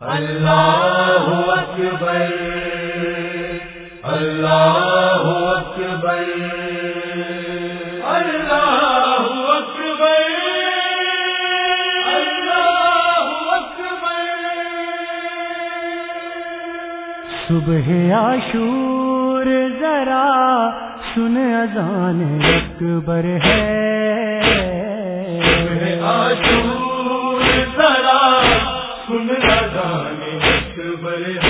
اللہ اکبر اللہ اکبر اللہ اکبر اللہ اکبر صبح عاشور ذرا سن اذان اکبر ہے اکبر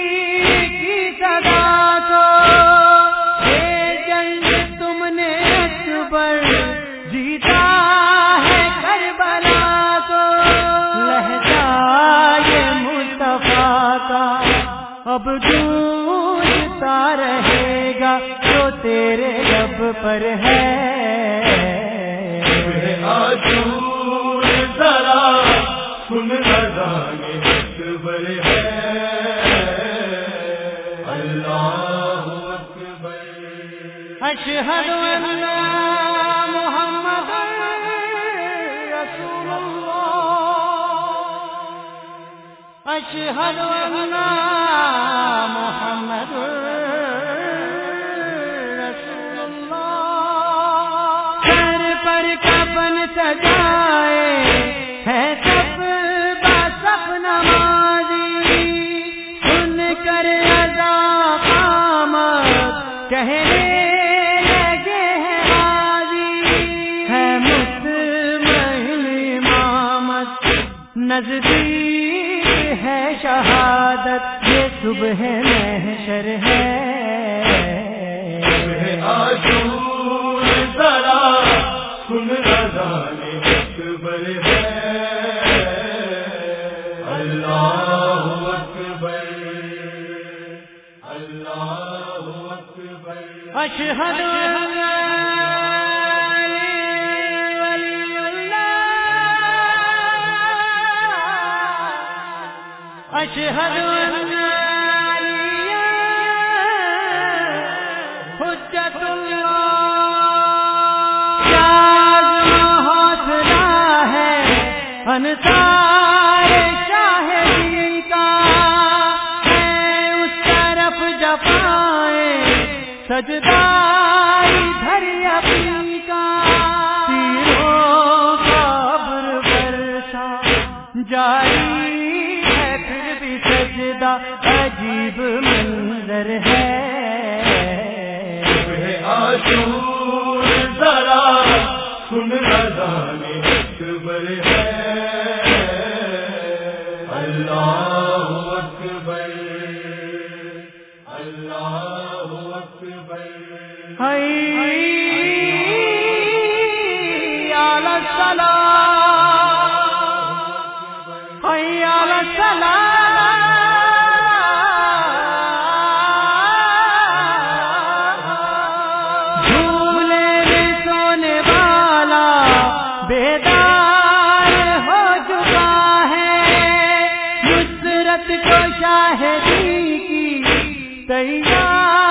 گونجتا رہے گا جو تیرے لب پر ہے۔ ذرا سن ہے۔ اللہ اکبر اشہد ان اشہد ان محمد رسول اللہ سر پر کفن سجائے ہے سب بسف نمازی سن کر ادا قامت کہنے لگے ہیں حاضی. ہے امامت. نزدیک ہے شہادت یہ صبح محشر ہے۔ آشور ذرا سن لگان اکبر ہے۔ اللہ اکبر اللہ اکبر۔ اشہد اشہد ان علی حجت اللہ۔ حوصلہ ہے، انصار کا۔ ہے اس طرف جفائیں سجدائی دھر اپنی کا۔ تیروں برسا جاری عجیب منظر ہے۔ آشور ذرا سن اکبر ہے۔ اللہ اکبر اللہ اکبر۔ جھولے بیدار ہو چکا ہے۔ نصرت کو شاہدی کی تیار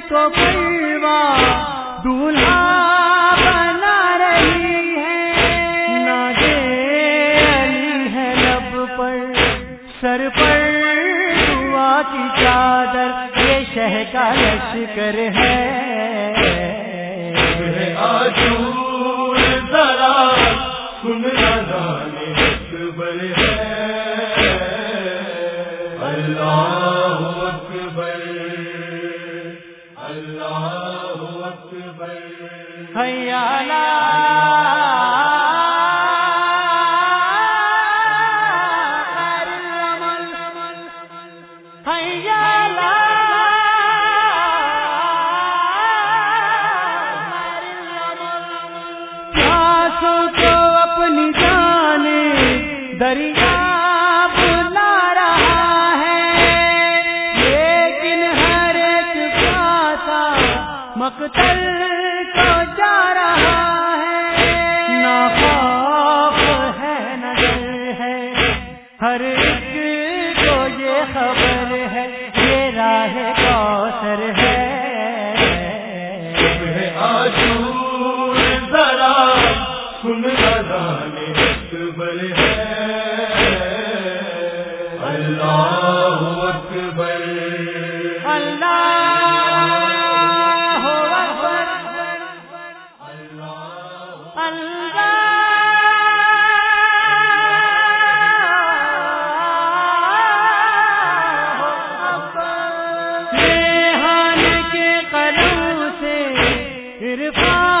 کو پلوا دولہا بنا رہی ہے۔ نادے علی ہے لب پر، سر پر دعا کی چادر، یہ شہ کا لشکر ہے۔ آجور ذرا، سن اکبر ہے۔ اللہ دریا بلا رہا ہے۔ لیکن ہر ایک پاسا مقتل کو جا رہا ہے۔ نہ صرف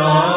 اللہ